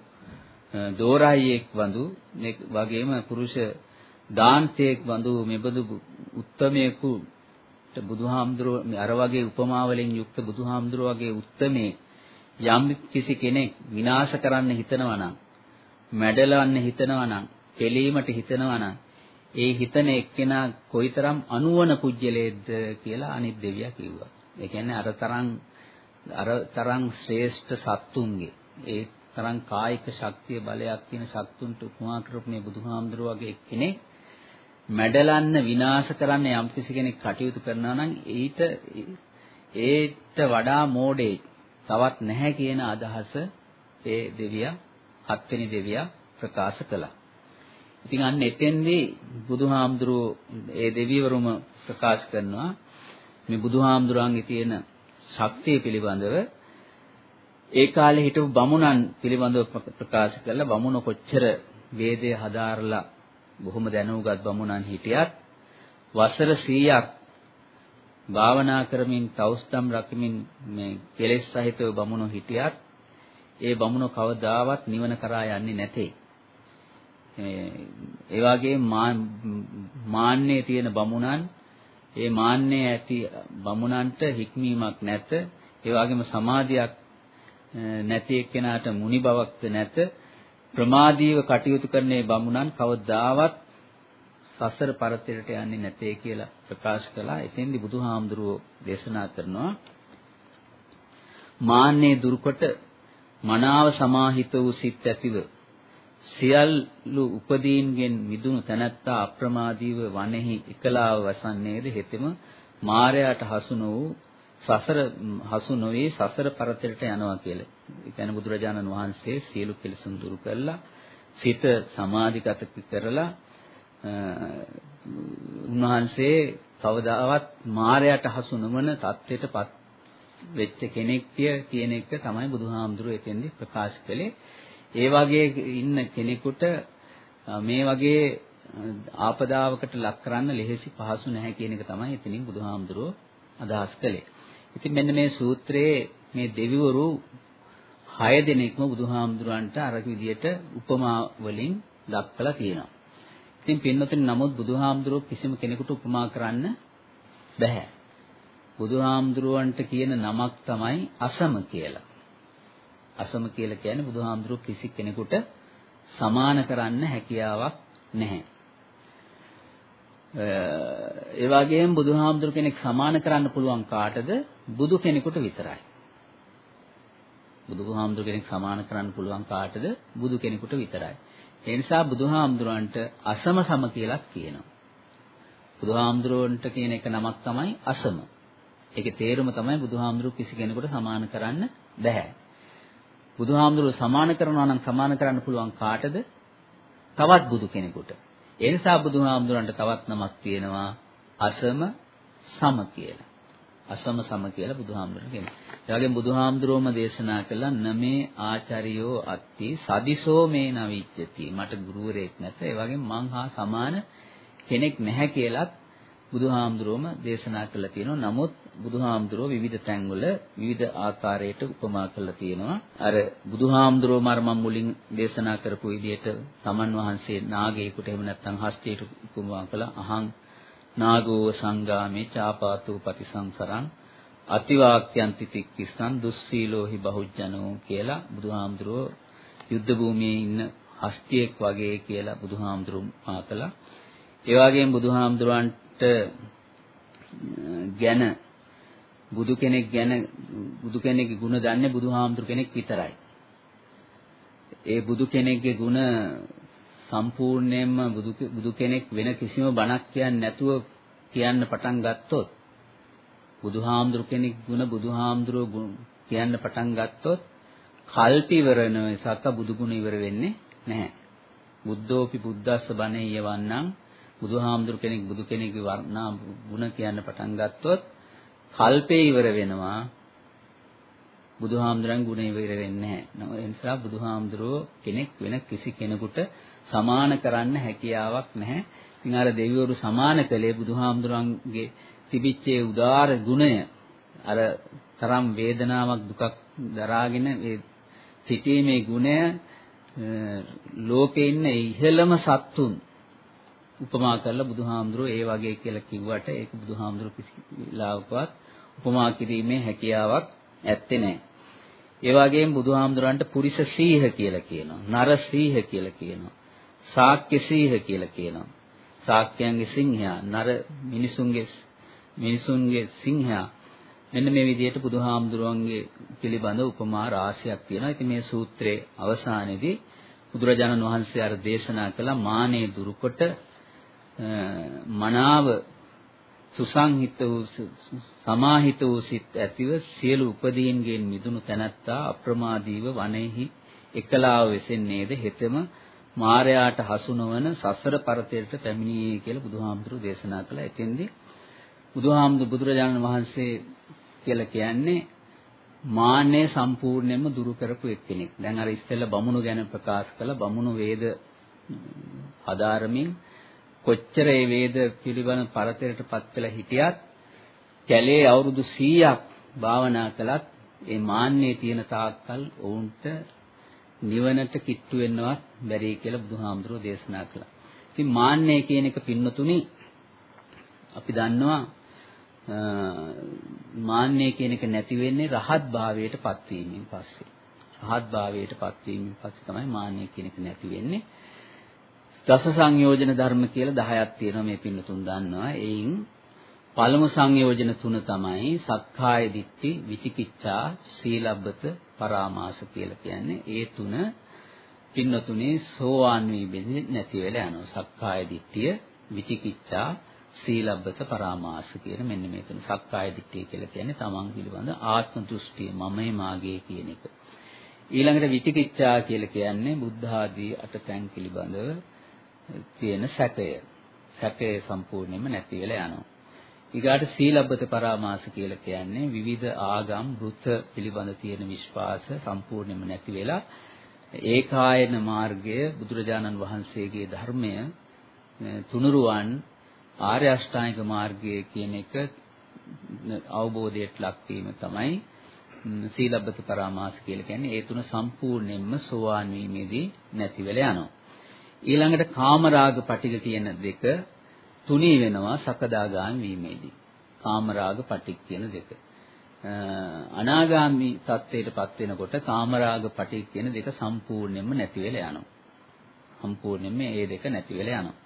දෝරායියෙක් බඳු වගේම පුරුෂ දාන්තයෙක් බඳු මෙබඳු උත්තමයෙකු බුදුහාමුදුරුව අර වගේ උපමාවලින් යුක්ත බුදුහාමුදුරුව වගේ උත්තමේ යම් කිසි කෙනෙක් විනාශ කරන්න හිතනවා නම් මැඩලවන්න හිතනවා නම් පිළීමට හිතනවා නම් ඒ හිතන එක්කෙනා කොයිතරම් අනුවන කුජලයේද කියලා අනිත් දෙවියා කිව්වා. ඒ කියන්නේ අර තරම් අර තරම් ශ්‍රේෂ්ඨ සත්තුන්ගේ ඒ තරම් කායික ශක්තිය බලයක් තියෙන සත්තුන්ට උපමා කරපු මේ බුදුහාමුදුරුව වගේ කෙනෙක් මැඩලන්න විනාශ කරන්න යම්කිසි කෙනෙක් කටයුතු කරනවා නම් ඊට ඒට වඩා මෝඩේ තවත් නැහැ කියන අදහස ඒ දෙවියා හත්වෙනි දෙවියා ප්‍රකාශ කළා. ඉතින් අන්න එතෙන්දී බුදුහාමුදුරුවෝ ඒ දෙවිවරුම ප්‍රකාශ කරනවා මේ බුදුහාමුදුරන්ගේ තියෙන ශක්තිය පිළිබඳව ඒ කාලේ හිටපු බමුණන් පිළිබඳව ප්‍රකාශ කළා බමුණ කොච්චර වේදේ හදාarලා බොහොම දැනුගත් බමුණන් හිටියත් වසර 100ක් භාවනා කරමින් තවුස්තම් රකිමින් මේ කෙලෙස් සහිතව බමුණු හිටියත් ඒ බමුණු කවදාවත් නිවන කරා යන්නේ නැtei. ඒ වගේම මාන්නේ තියෙන බමුණන් ඒ මාන්නේ ඇති බමුණන්ට හික්මීමක් නැත. ඒ වගේම සමාධියක් නැති එක්කෙනාට මුනි බවක්ද නැත. ප්‍රමාදීව කටයුතු කරන බමුණන් කවදාවත් සසර පරතරයට යන්නේ නැtei කියලා ප්‍රකාශ කළා. එතෙන්දි බුදුහාමුදුරුවෝ දේශනා කරනවා මාන්නේ දුරුකොට මනාව සමාහිත වූ සිත් ඇතිව සියල්ලු උපදීන්ගෙන් මිදුණු තැනැත්තා අප්‍රමාදීව වනෙහි එකලාව වසන්නේද හෙතෙම මායයට හසු නොවූ සසර හසු නොවේ සසර පරතරයට යනවා කියලා. ඒ කියන්නේ බුදුරජාණන් වහන්සේ සියලු කෙලෙසුන් දුරු කළා සිත සමාධිගත කරලා උන්වහන්සේ කවදාවත් මායයට හසු නොවන தත්ත්වයටපත් වෙච්ච කෙනෙක්ය කියන එක තමයි බුදුහාමුදුරුවෝ එතෙන්දි ප්‍රකාශ කළේ. ඒ වගේ ඉන්න කෙනෙකුට මේ වගේ ආපදාවකට ලක් කරන්න ලෙහෙසි පහසු නැහැ කියන එක තමයි එතනින් බුදුහාමුදුරුවෝ අදහස් කළේ. ඉතින් මෙන්න මේ සූත්‍රයේ මේ දෙවිවරු 6 දෙනෙක්ම බුදුහාමුදුරන්ට අර විදියට උපමා වලින් දක්වලා තියෙනවා. ඉතින් පින්නතුනි නමුත් බුදුහාමුදුරුවෝ කිසිම කෙනෙකුට උපමා කරන්න බෑ. බුදුහාමුදුරුවන්ට කියන නමක් තමයි අසම කියලා. අසම කියලා කියන්නේ බුදුහාමුදුරුවෝ කිසි කෙනෙකුට සමාන කරන්න හැකියාවක් නැහැ. ඒ වගේම බුදුහාමුදුරු කෙනෙක් සමාන කරන්න පුළුවන් කාටද? බුදු කෙනෙකුට විතරයි. බුදුහාමුදුරු කෙනෙක් සමාන කරන්න පුළුවන් කාටද? බුදු කෙනෙකුට විතරයි. ඒ නිසා බුදුහාමුදුරන්ට අසම සම කියලා කියනවා. බුදුහාමුදුරන්ට කියන එක නමක් තමයි අසම. ඒකේ තේරුම තමයි බුදුහාමුදුරු කිසි කෙනෙකුට සමාන කරන්න බෑ. බුදුහාමුදුරු සමාන කරනවා නම් සමාන කරන්න පුළුවන් කාටද? තවත් බුදු කෙනෙකුට. ඒ නිසා බුදුහාමුදුරන්ට තවත් නමක් තියෙනවා අසම සම කියලා. අසම සම කියලා බුදුහාමුදුරන් කියනවා. ඒ වගේම බුදුහාමුදුරුවෝම දේශනා කළා නමේ ආචාරියෝ අත්ති සදිසෝ මේ නවිච්චති. මට ගුරුවරයෙක් නැත. ඒ වගේම මං හා සමාන කෙනෙක් නැහැ කියලත් බුදුහාමුදුරුවෝම දේශනා කළා තියෙනවා. නමුත් බුදුහාමුදුරුවෝ විවිධ තැන්වල විවිධ ආකාරයට උපමා කළා තියෙනවා. අර බුදුහාමුදුරුවෝ මර මම මුලින් දේශනා කරපු විදිහට තමන් වහන්සේ නාගයෙකුට එහෙම නැත්නම් හස්තියට උපමා කළා. අහං නාගෝ සංගාමේ චාපාතෝ පටිසංසරං අතිවාක්‍යං තිතික්කිස්සං දුස්සීලෝහි බහුජනෝ කියලා බුදුහාමුදුරුවෝ යුද්ධ භූමියේ ඉන්න හස්තියෙක් වගේ කියලා බුදුහාමුදුරුවෝ ආකලා ඒ වගේම බුදුහාමුදුරන්ට ගැන බුදු කෙනෙක් ගැන බුදු කෙනෙක්ගේ ගුණ දන්නේ බුදුහාමුදුර කෙනෙක් විතරයි. ඒ බුදු කෙනෙක්ගේ ගුණ සම්පූර්ණයෙන්ම බුදු බුදු කෙනෙක් වෙන කිසිම බණක් කියන්නේ නැතුව කියන්න පටන් ගත්තොත් බුදුහාමුදුර කෙනෙක් ගුණ බුදුහාමුදුරෝ කියන්න පටන් ගත්තොත් කල්ප ඉවර වෙන සත්ත බුදු ගුණ ඉවර වෙන්නේ නැහැ. බුද්ධෝපි බුද්දස්ස බණේ යවන්නම් බුදුහාමුදුර කෙනෙක් බුදු කෙනෙක්ගේ වර්ණා ගුණ කියන්න පටන් ගත්තොත් කල්පේ ඉවර වෙනවා බුදුහාමුදුරන් ගුණ ඉවර වෙන්නේ නැහැ. ඒ නිසා බුදුහාමුදුරෝ කෙනෙක් වෙන කිසි කෙනෙකුට සමාන කරන්න හැකියාවක් නැහැ. ඉතින් අර දෙවිවරු සමාන කළේ බුදුහාමුදුරන්ගේ තිබිච්ච උදාර ගුණය අර තරම් වේදනාවක් දුකක් දරාගෙන ඒ සිටීමේ ගුණය ලෝකේ ඉන්න ඉහළම සත්තුන් උපමා කරලා බුදුහාමුදුරුවෝ ඒ වගේ කියලා කිව්වට ඒක බුදුහාමුදුරුවෝ කිසි වෙලාවකවත් උපමා කිරීමේ හැකියාවක් ඇත්තේ නැහැ. ඒ වගේම බුදුහාමුදුරන්ට පුරිස සීහ කියලා කියනවා. නර සීහ කියලා කියනවා. ශාක්‍ය සීහ කියලා කියනවා. ශාක්‍යයන්ගේ සිංහයා, නර මිනිසුන්ගේ මිනිසුන්ගේ සිංහයා. මෙන්න මේ විදිහට බුදුහාමුදුරන්ගේ පිළිබඳ උපමා රාශියක් තියෙනවා. ඉතින් මේ සූත්‍රයේ අවසානයේදී බුදුරජාණන් වහන්සේ අර දේශනා කළ මානෙ දුරුකොට මනාව සුසංහිත වූ සමාහිත වූ සිත් ඇතිව සියලු උපදීන්ගෙන් මිදුණු තැනැත්තා අප්‍රමාදීව වනයේහි එකලාව වෙසෙන්නේද හෙතෙම මාරයාට හසු නොවන සසර පරතරයට පැමිණියේ කියලා බුදුහාමුදුරුවෝ දේශනා කළා. එතෙන්දී බුදුහාමුදුරු බුදුරජාණන් වහන්සේ කියලා කියන්නේ මාන්නේ සම්පූර්ණයෙන්ම දුරු කරපු එක්කෙනෙක්. දැන් අර ඉස්සෙල්ලා බමුණු ගැන ප්‍රකාශ කළ බමුණු වේද hm, ආධාරමින් කොච්චර ඒ වේද පිළිබඳ පරතරයටපත් වෙලා හිටියත් කැලේ අවුරුදු 100ක් භාවනා කළත් ඒ මාන්නේ තියෙන තාක්කල් ඔවුන්ට නිවනට කිට්ටු වෙන්නවත් බැරි කියලා බුදුහාමුදුරුවෝ දේශනා කළා. ඉතින් මාන්නේ කියන එක පින්නතුනි අපි දන්නවා මාන්නේ කියන එක නැති වෙන්නේ රහත් භාවයට පත්වීමෙන් පස්සේ. රහත් භාවයට පත්වීමෙන් පස්සේ තමයි මාන්නේ කියන එක නැති වෙන්නේ. දස සංයෝජන ධර්ම කියලා 10ක් තියෙනවා මේ පින්නතුන් දන්නවා. එයින් පළමු සංයෝජන තුන තමයි සක්කාය දිට්ඨි, විචිකිච්ඡා, සීලබ්බත, පරාමාස කියලා කියන්නේ. ඒ තුන පින්නතුනේ සෝවාන් වීමෙදී නැති වෙලා යනවා. සක්කාය දිට්ඨිය, විචිකිච්ඡා, සීලබ්බත, පරාමාස කියන මෙන්න මේ තුන. සක්කාය දිට්ඨිය කියලා කියන්නේ තමන් පිළිබඳ ආත්ම දෘෂ්ටිය, මමයි මාගේ කියන එක. ඊළඟට විචිකිච්ඡා කියලා කියන්නේ බුද්ධ ආදී අටතැන් පිළිබඳව තියෙන සැකය. සැකය සම්පූර්ණයෙන්ම නැති වෙලා යනවා. ඊගාට සීලබ්බත පරාමාස කියලා කියන්නේ විවිධ ආගම් වෘත පිළිබඳ තියෙන විශ්වාස සම්පූර්ණයෙන්ම නැති වෙලා ඒකායන මාර්ගය බුදුරජාණන් වහන්සේගේ ධර්මය තුනුරුවන් ආර්ය අෂ්ටාංගික මාර්ගය කියන එක අවබෝධයට ලක් වීම තමයි සීලබ්බත පරාමාස කියලා කියන්නේ ඒ තුන සම්පූර්ණයෙන්ම සෝවාන් වීමේදී නැති වෙලා යනවා. ඊළඟට කාමරාග පටික කියන දෙක තුනී වෙනවා සකදාගාමී වීමේදී. කාමරාග පටික් කියන දෙක. අනාගාමි තත්ත්වයටපත් වෙනකොට කාමරාග පටික් කියන දෙක සම්පූර්ණයෙන්ම නැති වෙලා යනවා. සම්පූර්ණයෙන්ම මේ දෙක නැති වෙලා යනවා.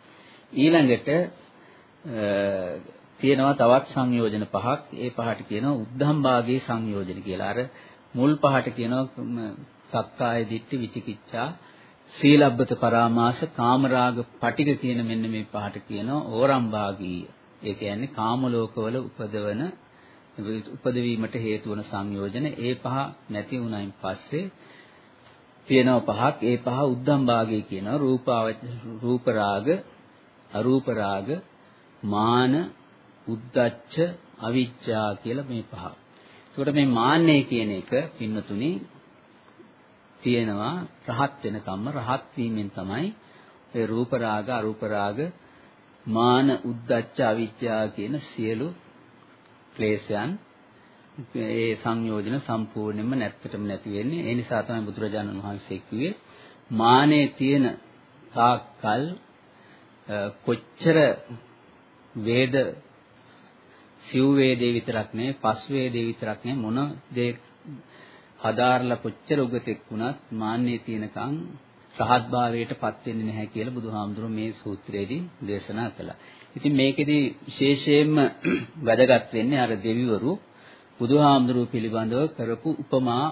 ඊළඟට තියෙනවා තවත් සංයෝජන පහක්. ඒ පහට කියනවා උද්ධම් භාගයේ සංයෝජන කියලා. අර මුල් පහට කියනවා සක්කාය දිට්ඨි විචිකිච්ඡා සීලබ්බත පරාමාස කාමරාග පටික කියන මෙන්න මේ පහට කියනවා ඕරම් භාගීය. ඒ කියන්නේ කාම ලෝකවල උපදවන උපදවීමට හේතු වන සංයෝජන ඒ පහ නැති වුණයින් පස්සේ තියෙනවා පහක් ඒ පහ උද්දම් භාගය කියනවා රූපාවච රූප රාග අරූප රාග මාන උද්දච්ච අවිජ්ජා කියලා මේ පහ. ඒකට මේ මාන්නය කියන එක පින්නතුනි තියෙනවා රහත් වෙනකම්ම රහත් වීමෙන් තමයි ඒ රූප රාග අරූප රාග මාන උද්දච්ච අවිජ්ජා කියන සියලු ක්ලේශයන් ඒ සංයෝජන සම්පූර්ණයෙන්ම නැත්තටම නැති වෙන්නේ. ඒ නිසා තමයි බුදුරජාණන් වහන්සේ කිව්වේ මානේ තියෙන තාක්කල් කොච්චර වේද සිව් වේදේ විතරක් නෙවෙයි පස් වේදේ විතරක් නෙවෙයි මොන දේ හදාarලා කොච්චර උගතෙක් වුණත් මාන්නේ තියෙනකන් රහත් භාවයටපත් වෙන්නේ නැහැ කියලා බුදුහාමුදුරුවෝ මේ සූත්‍රයේදී දේශනා කළා. ඉතින් මේකෙදි විශේෂයෙන්ම වැදගත් වෙන්නේ අර දෙවිවරු බුදුහාමුදුරුවෝ පිළිබඳව කරපු උපමා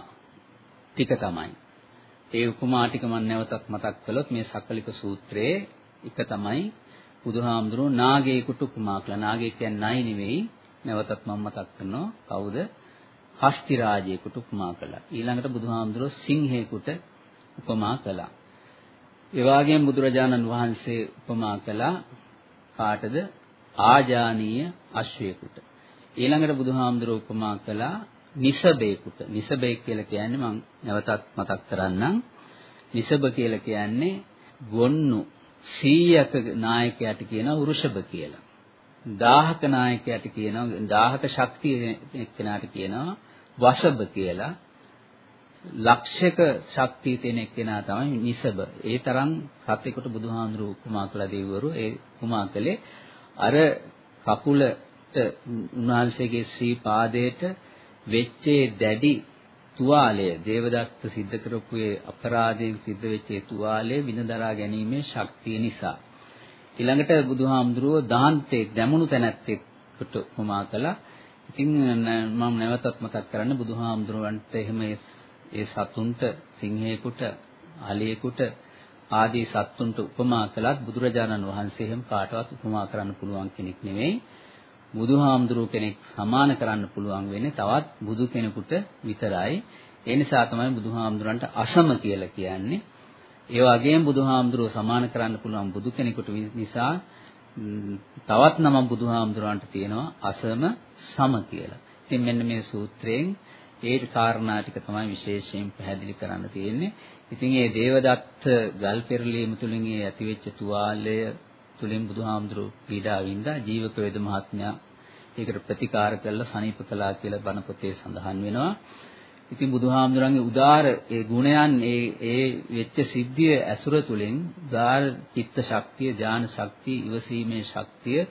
ටික තමයි. ඒ උපමා ටික මම නැවතත් මතක් කළොත් මේ සකලික සූත්‍රයේ එක තමයි බුදුහාමුදුරුවෝ නාගයෙකුට උපමා කළා. නාගය කියන්නේ නයි නෙවෙයි. නැවතත් මම මතක් කරනවා. කවුද? හස්ති රාජයෙකුට උපමා කළා. ඊළඟට බුදුහාමුදුරුවෝ සිංහයෙකුට උපමා කළා. ඒ වගේම බුදුරජාණන් වහන්සේ උපමා කළා කාටද? ආජානීය අශ්වයෙකුට. ඊළඟට බුදුහාමුදුරුවෝ උපමා කළා නිසබේකුට. නිසබේ කියලා කියන්නේ මම නැවතත් මතක් කරන්නම්. නිසබ කියලා කියන්නේ ගොන්නු 100ක නායකයාට කියනවා වෘෂභ කියලා. 1000ක නායකයාට කියනවා 1000ක ශක්තිය එක්කෙනාට කියනවා වසබ කියලා. ලක්ෂක ශක්තිය තියෙන එක්කෙනා තමයි නිසබ. ඒ තරම් සත්‍යකට බුදුහාඳුරු උපමා කළ දෙවිවරු ඒ උපමා කළේ අර කකුලට උන්වහන්සේගේ ශ්‍රී පාදයට වෙච්චේ දැඩි තුවාලය දේවදත්ත සිද්ධ කරපු ඒ අපරාධයෙන් සිද්ධ වෙච්ච ඒ තුවාලය විඳදරා ගැනීමේ ශක්තිය නිසා ඊළඟට බුදුහාමුදුරුව දාන්තේ දැමුණු තැනැත්තෙකුට උපමා කළා. ඉතින් මම නැවතත් මතක් කරන්න බුදුහාමුදුරුවන්ට එහෙම ඒ සතුන්ට සිංහයෙකුට අලියෙකුට ආදී සත්තුන්ට උපමා කළත් බුදුරජාණන් වහන්සේ එහෙම කාටවත් උපමා කරන්න පුළුවන් කෙනෙක් නෙවෙයි. බුදුහාමුදුරුව කෙනෙක් සමාන කරන්න පුළුවන් වෙන්නේ තවත් බුදු කෙනෙකුට විතරයි. ඒ නිසා තමයි බුදුහාමුදුරන්ට අසම කියලා කියන්නේ. ඒ වගේම බුදුහාමුදුරුව සමාන කරන්න පුළුවන් බුදු කෙනෙකුට නිසා තවත් නම බුදුහාමුදුරන්ට තියෙනවා අසම සම කියලා. ඉතින් මෙන්න මේ සූත්‍රයෙන් ඒ කාරණා ටික තමයි විශේෂයෙන් පැහැදිලි කරන්න තියෙන්නේ. ඉතින් මේ දේවදත්ත ගල් පෙරලීම තුලින් ඒ ඇතිවෙච්ච තුවාලය තුලින් බුදුහාමුදුරුව පීඩා වින්දා ජීවක වේද මහත්මයා ඒකට ප්‍රතිකාර කළා සනීප කළා කියලා බණ පොතේ සඳහන් වෙනවා. ඉතින් බුදුහාමුදුරන්ගේ උදාර ඒ ගුණයන් ඒ ඒ වෙච්ච සිද්ධිය ඇසුර තුලින් උදාර චිත්ත ශක්තිය, ඥාන ශක්තිය, ඉවසීමේ ශක්තිය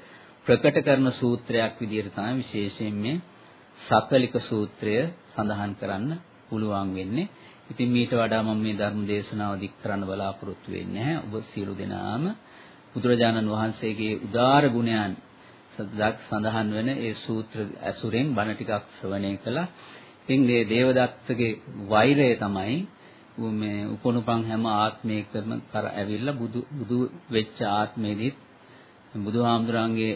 ප්‍රකට කරන සූත්‍රයක් විදිහට තමයි විශේෂයෙන් මේ සකලික සූත්‍රය සඳහන් කරන්න පුළුවන් වෙන්නේ. ඉතින් මීට වඩා මම මේ ධර්ම දේශනාව දික් කරන්න බලාපොරොත්තු වෙන්නේ නැහැ. ඔබ සියලු දෙනාම බුදුරජාණන් වහන්සේගේ උදාර ගුණයන් සඳහන් වෙන ඒ සූත්‍ර ඇසුරෙන් බණ ටිකක් ශ්‍රවණය කළා. ඉතින් මේ දේවදත්තගේ වෛරය තමයි මේ උපනුපන් හැම ආත්මයකම කර ඇවිල්ලා බුදු බුදු වෙච්ච ආත්මෙදිත් බුදුහාමුදුරන්ගේ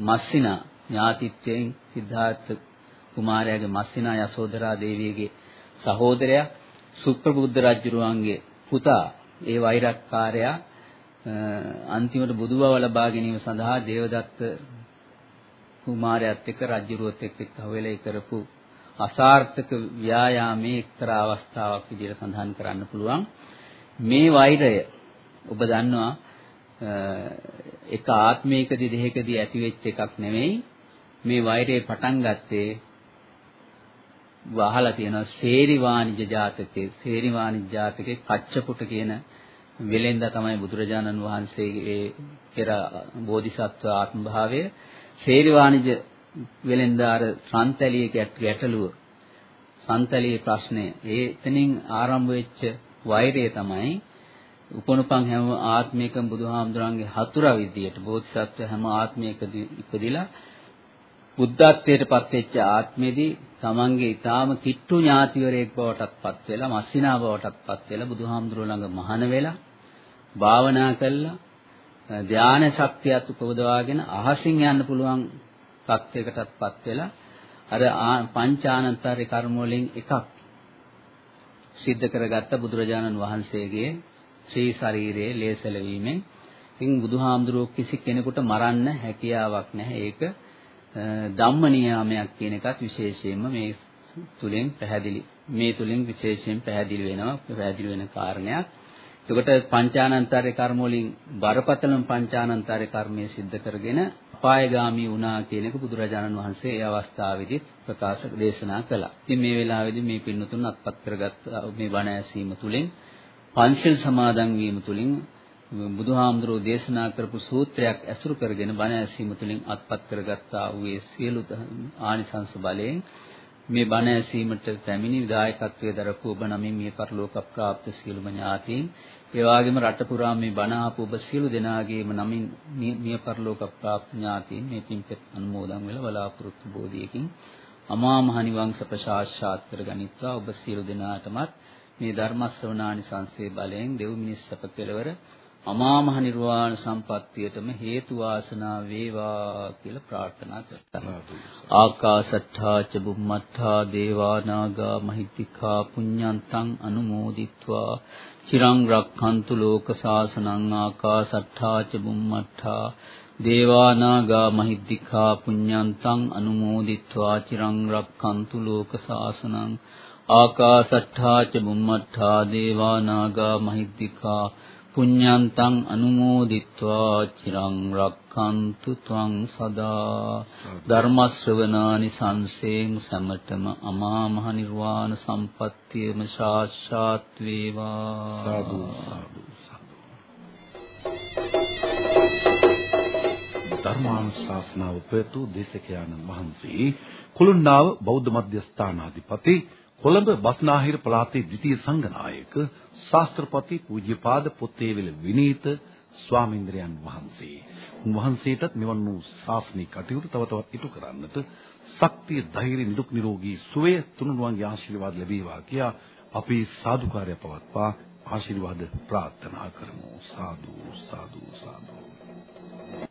මස්සිනා ඥාතිත්වයෙන් සිද්ධාර්ථ කුමාරයාගේ මස්සිනා යසෝදරා දේවියගේ සහෝදරයා සුප්‍රබුද්ධ රජුරුවන්ගේ පුතා ඒ වෛරක්කාරයා අන්තිමට බුදු බව ලබා ගැනීම සඳහා දේවදත්ත කුමාරයාත් එක්ක රජුරුවත් එක්ක හොයලා කරපු අසාර්ථක ව්‍යායාමයේ එක්තරා අවස්ථාවක් විදිහට සඳහන් කරන්න පුළුවන්. මේ වෛරය ඔබ දන්නවා එක ආත්මයකදී දෙහිකදී ඇති වෙච්ච එකක් නෙමෙයි. මේ වෛරය පටන් ගත්තේ වහලා තියෙනවා සේරි වාණිජ ජාතකයේ සේරි වාණිජ ජාතකයේ කච්චපුට කියන වෙලෙන්ද තමයි බුදුරජාණන් වහන්සේගේ පෙර බෝධිසත්ව ආත්ම භාවය සේරි වාණිජ වෙලෙන්දාර සන්තලියේ ගැටලුව සන්තලියේ ප්‍රශ්නය ඒ එතනින් ආරම්භ වෙච්ච වෛරය තමයි උපනුපන් හැම ආත්මයකම බුදුහාමුදුරන්ගේ හතුරා විදියට බෝධිසත්ව හැම ආත්මයකදී ඉපදිලා බුද්ධත්වයට පත් වෙච්ච ආත්මෙදී තමන්ගේ ඊටාම කිට්ටු ඥාතිවරයෙක් බවටත් පත් වෙලා මස්සිනා බවටත් පත් වෙලා බුදුහාමුදුරුවෝ ළඟ මහාන වෙලා භාවනා කළා ධාන ශක්තියත් උපදවාගෙන අහසින් යන්න පුළුවන් තත්යකටත්පත් වෙලා අර පංචානන්තරේ කර්ම වලින් එකක් සිද්ධ කරගත්ත බුදුරජාණන් වහන්සේගේ ශ්‍රී ශරීරයේ ලේසල වීමෙන් ඉතින් බුදුහාමුදුරුවෝ කිසි කෙනෙකුට මරන්න හැකියාවක් නැහැ. ඒක ධම්ම නියාමයක් කියන එකත් විශේෂයෙන්ම මේ තුලින් පැහැදිලි මේ තුලින් විශේෂයෙන් පැහැදිලි වෙනවා පැහැදිලි වෙන කාරණයක්. එතකොට පංචානන්තරේ කර්ම වලින් බරපතලම පංචානන්තරේ කර්මයේ සිද්ධ කරගෙන අපායগামী වුණා කියන එක බුදුරජාණන් වහන්සේ ඒ අවස්ථාවේදී ප්‍රකාශ දේශනා කළා. ඉතින් මේ වෙලාවේදී මේ පින්නතුන් අත්පත් කරගත් මේ බණ ඇසීම තුළින් පංචශීල සමාදන් වීම තුළින් බුදුහාමුදුරෝ දේශනා කරපු සූත්‍රයක් ඇසුරු කරගෙන බණ ඇසීම තුළින් අත්පත් කරගත්තා වූ ඒ සියලු ආනිසංස බලයෙන් මේ බණ ඇසීමට පැමිණි විදායකත්වයේ දරපු ඔබ නමින් මේ පරලෝක ප්‍රාප්ත සියලුම ඥාතීන් ඒ වගේම රට පුරා මේ බණ ආපු ඔබ සියලු දෙනාගේම නමින් මිය පරලෝක ප්‍රාප්ත ඥාතීන් මේ පින්පෙත් අනුමෝදන් වෙලා බලාපොරොත්තු බෝධියකින් අමා මහ නිවන් සප සාක්ෂාත් කරගනිත්වා. ඔබ සියලු දෙනාටමත් මේ ධර්ම ශ්‍රවණානි සංසේ බලයෙන් දෙව් මිනිස් සප කෙලවර අමා මහ නිර්වාණ සම්පත්තියටම හේතු වාසනා වේවා කියලා ප්‍රාර්ථනා කරනවා. ආකාසට්ඨා ච බුම්මට්ඨා දේවා නාග මහිත්‍තිකා පුඤ්ඤන්තං අනුමෝදිත්වා. චිරං රක්ඛන්තු ලෝක සාසනං ආකාසට්ඨා ච බුම්මට්ඨා දේවා නාග මහිත්‍තිකා පුඤ්ඤන්තං අනුමෝදිත්වා. චිරං රක්ඛන්තු ලෝක සාසනං ආකාසට්ඨා ච බුම්මට්ඨා දේවා නාග මහිත්‍තිකා පුඤ්ඤන්තං අනුමෝදිත්වා චිරං රක්ඛන්තු ත්වං සදා ධර්ම ශ්‍රවණානි සංසේම සමතම අමා මහ නිර්වාණ සම්පත්තියම සාක්ෂාත් වේවා සාදු සාදු ධර්මානුශාසනාව පෙතු දේශකයන්න් වහන්සේ කුළුණාව බෞද්ධ මධ්‍යස්ථානාධිපති කොළඹ බස්නාහිර පළාතේ ද්විතීය සංඝනායක ශාස්ත්‍රපති පූජ්‍යපාද පොත්තේවිල විනීත ස්වාමීන්ද්‍රයන් වහන්සේ. උන්වහන්සේටත් මෙවන් වූ ශාසනික කටයුතු තව තවත් ඉටු කරන්නට ශක්තිය ධෛර්ය නිදුක් නිරෝගී සුවය තුනුරුවන්ගේ ආශිර්වාද ලැබේවා කියා අපි සාදුකාරය පවත්වා ආශිර්වාද ප්‍රාර්ථනා කරමු සාදු සාදු සාදු